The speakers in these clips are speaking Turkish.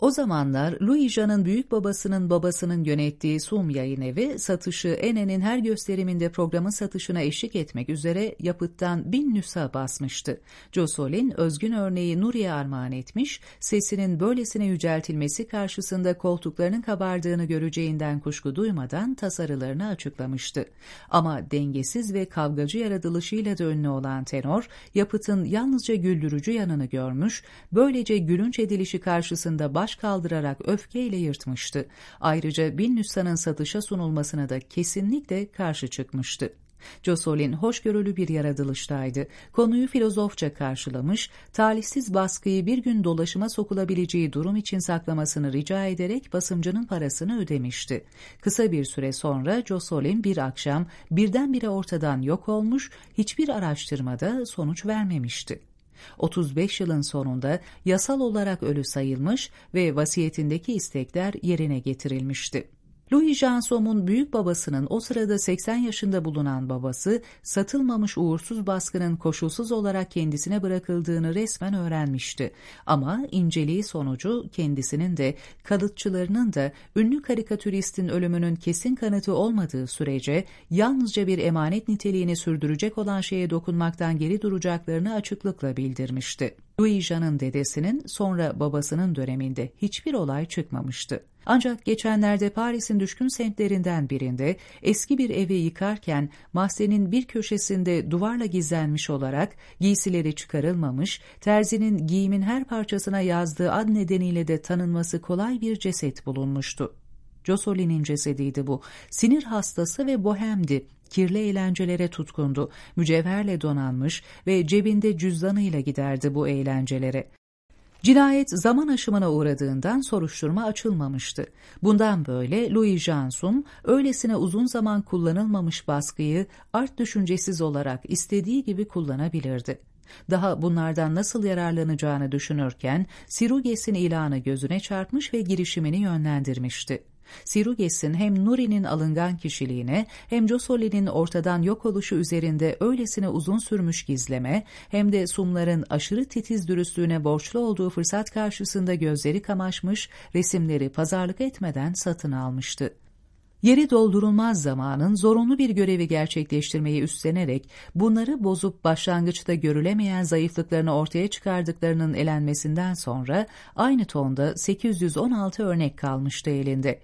O zamanlar Louis büyük babasının babasının yönettiği Sum yayın evi satışı Ene'nin her gösteriminde programın satışına eşlik etmek üzere yapıttan bin nüsa basmıştı. Josolin özgün örneği Nuri'ye armağan etmiş, sesinin böylesine yüceltilmesi karşısında koltuklarının kabardığını göreceğinden kuşku duymadan tasarılarını açıklamıştı. Ama dengesiz ve kavgacı yaratılışıyla da ünlü olan tenor, yapıtın yalnızca güldürücü yanını görmüş, böylece gülünç edilişi karşısında baş kaldırarak öfkeyle yırtmıştı. Ayrıca bin nüshanın satışa sunulmasına da kesinlikle karşı çıkmıştı. Josolin hoşgörülü bir yaratılıştaydı. Konuyu filozofça karşılamış, talihsiz baskıyı bir gün dolaşıma sokulabileceği durum için saklamasını rica ederek basımcının parasını ödemişti. Kısa bir süre sonra Josolin bir akşam birdenbire ortadan yok olmuş, hiçbir araştırmada sonuç vermemişti. 35 yılın sonunda yasal olarak ölü sayılmış ve vasiyetindeki istekler yerine getirilmişti. Louis Jansom'un büyük babasının o sırada 80 yaşında bulunan babası, satılmamış uğursuz baskının koşulsuz olarak kendisine bırakıldığını resmen öğrenmişti. Ama inceliği sonucu kendisinin de kalıtçılarının da ünlü karikatüristin ölümünün kesin kanıtı olmadığı sürece yalnızca bir emanet niteliğini sürdürecek olan şeye dokunmaktan geri duracaklarını açıklıkla bildirmişti. Louis Jean'ın dedesinin sonra babasının döneminde hiçbir olay çıkmamıştı. Ancak geçenlerde Paris'in düşkün semtlerinden birinde eski bir evi yıkarken mahzenin bir köşesinde duvarla gizlenmiş olarak giysileri çıkarılmamış, terzinin giyimin her parçasına yazdığı ad nedeniyle de tanınması kolay bir ceset bulunmuştu. Josolin'in cesediydi bu. Sinir hastası ve bohemdi. Kirli eğlencelere tutkundu. Mücevherle donanmış ve cebinde cüzdanıyla giderdi bu eğlencelere. Cinayet zaman aşımına uğradığından soruşturma açılmamıştı. Bundan böyle Louis Jansum öylesine uzun zaman kullanılmamış baskıyı art düşüncesiz olarak istediği gibi kullanabilirdi. Daha bunlardan nasıl yararlanacağını düşünürken Siruges'in ilanı gözüne çarpmış ve girişimini yönlendirmişti. Siruges'in hem Nuri'nin alıngan kişiliğine hem Josoli'nin ortadan yok oluşu üzerinde öylesine uzun sürmüş gizleme hem de Sumlar'ın aşırı titiz dürüstlüğüne borçlu olduğu fırsat karşısında gözleri kamaşmış, resimleri pazarlık etmeden satın almıştı. Yeri doldurulmaz zamanın zorunlu bir görevi gerçekleştirmeyi üstlenerek bunları bozup başlangıçta görülemeyen zayıflıklarını ortaya çıkardıklarının elenmesinden sonra aynı tonda 816 örnek kalmıştı elinde.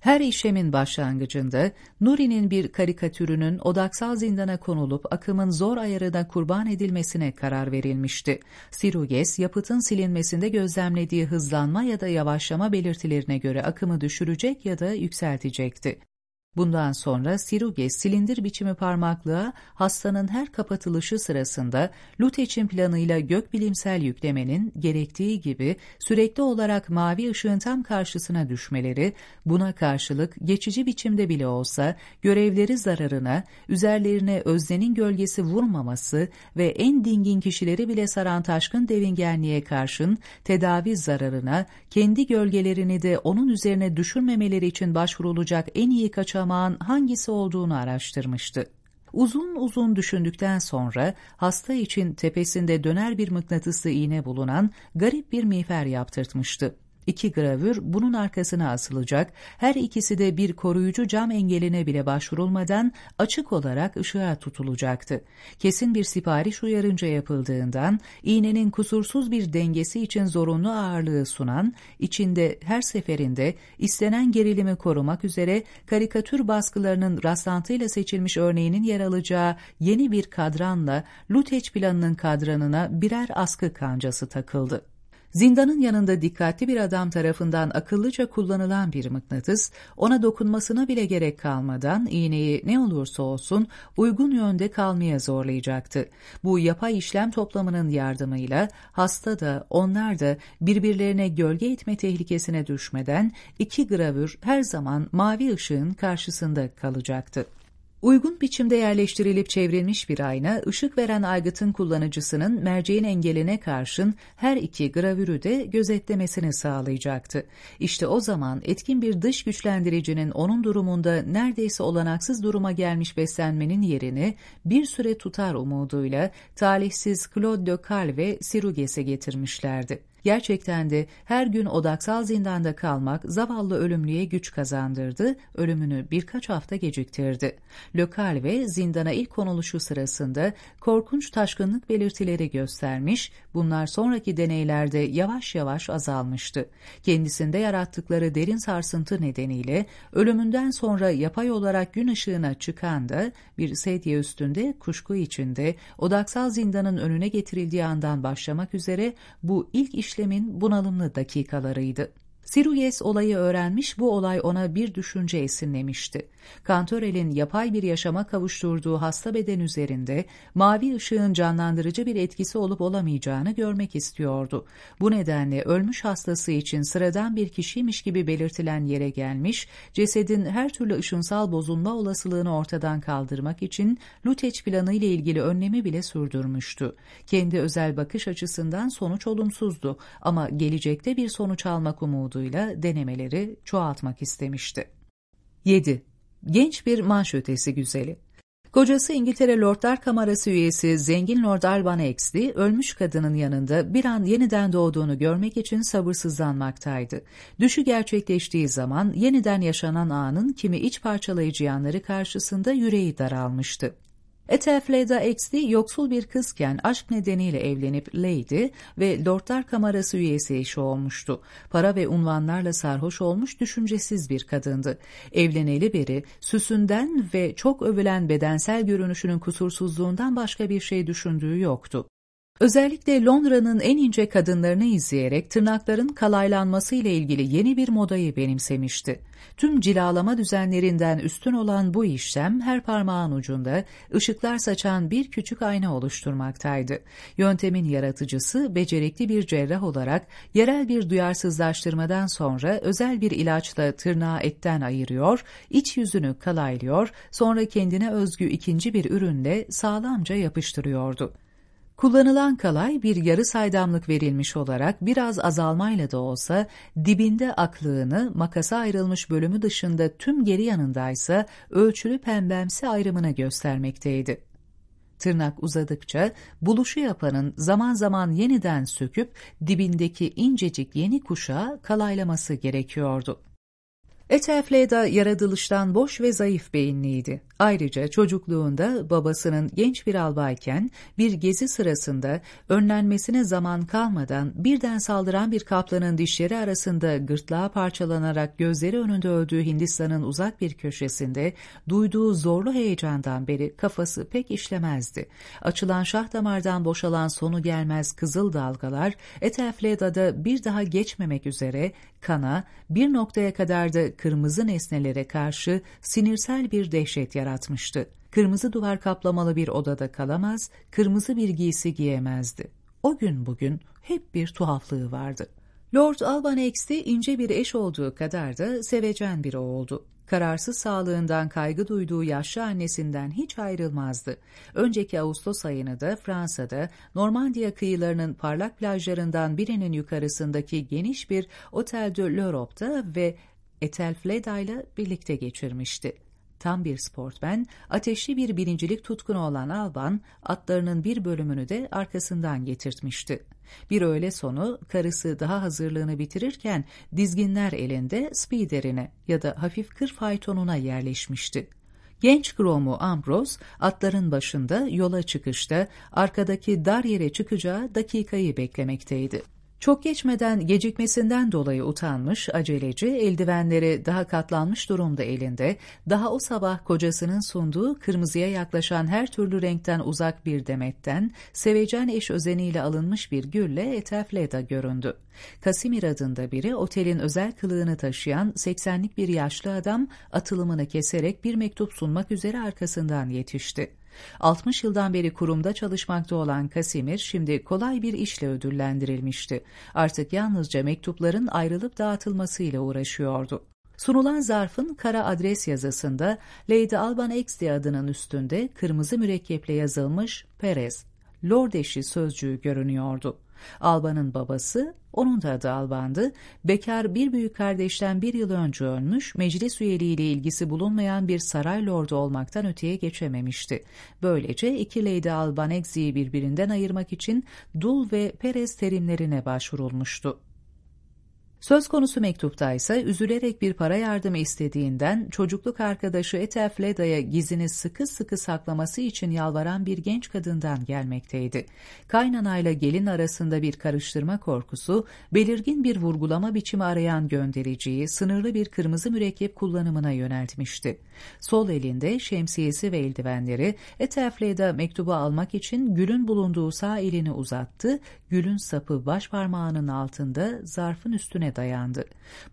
Her işlemin başlangıcında Nuri'nin bir karikatürünün odaksal zindana konulup akımın zor ayarına kurban edilmesine karar verilmişti. Siruges, yapıtın silinmesinde gözlemlediği hızlanma ya da yavaşlama belirtilerine göre akımı düşürecek ya da yükseltecekti. Bundan sonra Siruge silindir biçimi parmaklığa hastanın her kapatılışı sırasında Luteç'in planıyla gökbilimsel yüklemenin gerektiği gibi sürekli olarak mavi ışığın tam karşısına düşmeleri, buna karşılık geçici biçimde bile olsa görevleri zararına, üzerlerine öznenin gölgesi vurmaması ve en dingin kişileri bile saran taşkın devingenliğe karşın tedavi zararına, kendi gölgelerini de onun üzerine düşürmemeleri için başvurulacak en iyi kaçan kaçamağın hangisi olduğunu araştırmıştı. Uzun uzun düşündükten sonra hasta için tepesinde döner bir mıknatıslı iğne bulunan garip bir miğfer yaptırtmıştı. İki gravür bunun arkasına asılacak, her ikisi de bir koruyucu cam engeline bile başvurulmadan açık olarak ışığa tutulacaktı. Kesin bir sipariş uyarınca yapıldığından iğnenin kusursuz bir dengesi için zorunlu ağırlığı sunan, içinde her seferinde istenen gerilimi korumak üzere karikatür baskılarının rastlantıyla seçilmiş örneğinin yer alacağı yeni bir kadranla Luteç planının kadranına birer askı kancası takıldı. Zindanın yanında dikkatli bir adam tarafından akıllıca kullanılan bir mıknatıs, ona dokunmasına bile gerek kalmadan iğneyi ne olursa olsun uygun yönde kalmaya zorlayacaktı. Bu yapay işlem toplamının yardımıyla hasta da onlar da birbirlerine gölge etme tehlikesine düşmeden iki gravür her zaman mavi ışığın karşısında kalacaktı. Uygun biçimde yerleştirilip çevrilmiş bir ayna, ışık veren aygıtın kullanıcısının merceğin engeline karşın her iki gravürü de gözetlemesini sağlayacaktı. İşte o zaman etkin bir dış güçlendiricinin onun durumunda neredeyse olanaksız duruma gelmiş beslenmenin yerini bir süre tutar umuduyla talihsiz Claude de Cal ve Siruges'e getirmişlerdi. Gerçekten de her gün odaksal zindanda kalmak zavallı ölümlüye güç kazandırdı, ölümünü birkaç hafta geciktirdi. Lokal ve zindana ilk konuluşu sırasında korkunç taşkınlık belirtileri göstermiş, bunlar sonraki deneylerde yavaş yavaş azalmıştı. Kendisinde yarattıkları derin sarsıntı nedeniyle ölümünden sonra yapay olarak gün ışığına çıkan da bir sedye üstünde kuşku içinde odaksal zindanın önüne getirildiği andan başlamak üzere bu ilk iş işlemin bunalımlı dakikalarıydı. Siruyes olayı öğrenmiş, bu olay ona bir düşünce esinlemişti. Kantörel'in yapay bir yaşama kavuşturduğu hasta beden üzerinde mavi ışığın canlandırıcı bir etkisi olup olamayacağını görmek istiyordu. Bu nedenle ölmüş hastası için sıradan bir kişiymiş gibi belirtilen yere gelmiş, cesedin her türlü ışınsal bozulma olasılığını ortadan kaldırmak için Luteç planı ile ilgili önlemi bile sürdürmüştü. Kendi özel bakış açısından sonuç olumsuzdu ama gelecekte bir sonuç almak umuduyla denemeleri çoğaltmak istemişti. 7. Genç bir manş ötesi güzeli. Kocası İngiltere Lordlar Kamerası üyesi zengin Lord Alban Exley, ölmüş kadının yanında bir an yeniden doğduğunu görmek için sabırsızlanmaktaydı. Düşü gerçekleştiği zaman yeniden yaşanan anın kimi iç parçalayıcı yanları karşısında yüreği daralmıştı. Ethelfleda Exley yoksul bir kızken aşk nedeniyle evlenip Lady ve Lordlar Kamerası üyesi eşi olmuştu. Para ve unvanlarla sarhoş olmuş düşüncesiz bir kadındı. Evleneli beri süsünden ve çok övülen bedensel görünüşünün kusursuzluğundan başka bir şey düşündüğü yoktu. Özellikle Londra'nın en ince kadınlarını izleyerek tırnakların kalaylanması ile ilgili yeni bir modayı benimsemişti. Tüm cilalama düzenlerinden üstün olan bu işlem her parmağın ucunda ışıklar saçan bir küçük ayna oluşturmaktaydı. Yöntemin yaratıcısı becerikli bir cerrah olarak yerel bir duyarsızlaştırmadan sonra özel bir ilaçla tırnağı etten ayırıyor, iç yüzünü kalaylıyor, sonra kendine özgü ikinci bir ürünle sağlamca yapıştırıyordu. Kullanılan kalay bir yarı saydamlık verilmiş olarak biraz azalmayla da olsa dibinde aklığını makasa ayrılmış bölümü dışında tüm geri yanındaysa ölçülü pembemsi ayrımını göstermekteydi. Tırnak uzadıkça buluşu yapanın zaman zaman yeniden söküp dibindeki incecik yeni kuşağı kalaylaması gerekiyordu. Ethelfleda yaratılıştan boş ve zayıf beyinliydi. Ayrıca çocukluğunda babasının genç bir albayken bir gezi sırasında önlenmesine zaman kalmadan birden saldıran bir kaplanın dişleri arasında gırtlağı parçalanarak gözleri önünde öldüğü Hindistan'ın uzak bir köşesinde duyduğu zorlu heyecandan beri kafası pek işlemezdi. Açılan şah damardan boşalan sonu gelmez kızıl dalgalar Ethelfleda'da bir daha geçmemek üzere kana bir noktaya kadar da kırmızı nesnelere karşı sinirsel bir dehşet yaratmıştı. Kırmızı duvar kaplamalı bir odada kalamaz, kırmızı bir giysi giyemezdi. O gün bugün hep bir tuhaflığı vardı. Lord Alban X'te ince bir eş olduğu kadar da sevecen biri oldu. Kararsız sağlığından kaygı duyduğu yaşlı annesinden hiç ayrılmazdı. Önceki Ağustos ayını da Fransa'da Normandiya kıyılarının parlak plajlarından birinin yukarısındaki geniş bir Otel de l'Europe'da ve Ethelfleda ile birlikte geçirmişti. Tam bir sportmen, ateşli bir birincilik tutkunu olan Alban, atlarının bir bölümünü de arkasından getirtmişti. Bir öğle sonu karısı daha hazırlığını bitirirken dizginler elinde spiderine ya da hafif kır faytonuna yerleşmişti. Genç Gromu Ambrose atların başında yola çıkışta arkadaki dar yere çıkacağı dakikayı beklemekteydi. Çok geçmeden gecikmesinden dolayı utanmış, aceleci, eldivenleri daha katlanmış durumda elinde, daha o sabah kocasının sunduğu kırmızıya yaklaşan her türlü renkten uzak bir demetten, sevecen eş özeniyle alınmış bir gülle Ethelfleda göründü. Kasimir adında biri otelin özel kılığını taşıyan 80'lik bir yaşlı adam atılımını keserek bir mektup sunmak üzere arkasından yetişti. 60 yıldan beri kurumda çalışmakta olan Kasimir şimdi kolay bir işle ödüllendirilmişti. Artık yalnızca mektupların ayrılıp dağıtılmasıyla uğraşıyordu. Sunulan zarfın kara adres yazısında Lady Alban X adının üstünde kırmızı mürekkeple yazılmış Perez, Lord eşi sözcüğü görünüyordu. Alba'nın babası, onun da adı Alban'dı, bekar bir büyük kardeşten bir yıl önce ölmüş, meclis üyeliğiyle ilgisi bulunmayan bir saray lordu olmaktan öteye geçememişti. Böylece iki Lady Alban Exe'yi birbirinden ayırmak için Dul ve Perez terimlerine başvurulmuştu. Söz konusu mektupta ise üzülerek bir para yardımı istediğinden çocukluk arkadaşı Ethelf Leda'ya gizini sıkı sıkı saklaması için yalvaran bir genç kadından gelmekteydi. Kaynanayla gelin arasında bir karıştırma korkusu, belirgin bir vurgulama biçimi arayan göndericiyi sınırlı bir kırmızı mürekkep kullanımına yöneltmişti. Sol elinde şemsiyesi ve eldivenleri Ethelf Leda mektubu almak için gülün bulunduğu sağ elini uzattı, gülün sapı baş parmağının altında zarfın üstüne dayandı.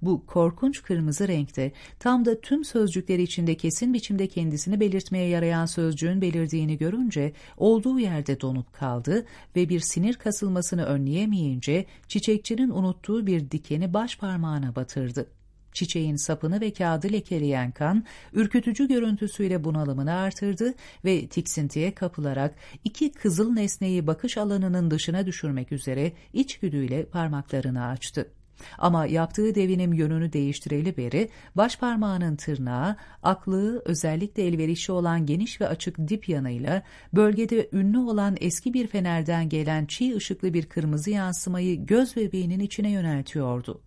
Bu korkunç kırmızı renkte tam da tüm sözcükleri içinde kesin biçimde kendisini belirtmeye yarayan sözcüğün belirdiğini görünce olduğu yerde donup kaldı ve bir sinir kasılmasını önleyemeyince çiçekçinin unuttuğu bir dikeni baş parmağına batırdı. Çiçeğin sapını ve kağıdı lekeleyen kan, ürkütücü görüntüsüyle bunalımını artırdı ve tiksintiye kapılarak iki kızıl nesneyi bakış alanının dışına düşürmek üzere içgüdüyle parmaklarını açtı. Ama yaptığı devinim yönünü değiştireli beri baş parmağının tırnağı, aklığı özellikle elverişli olan geniş ve açık dip yanıyla bölgede ünlü olan eski bir fenerden gelen çiğ ışıklı bir kırmızı yansımayı göz bebeğinin içine yöneltiyordu.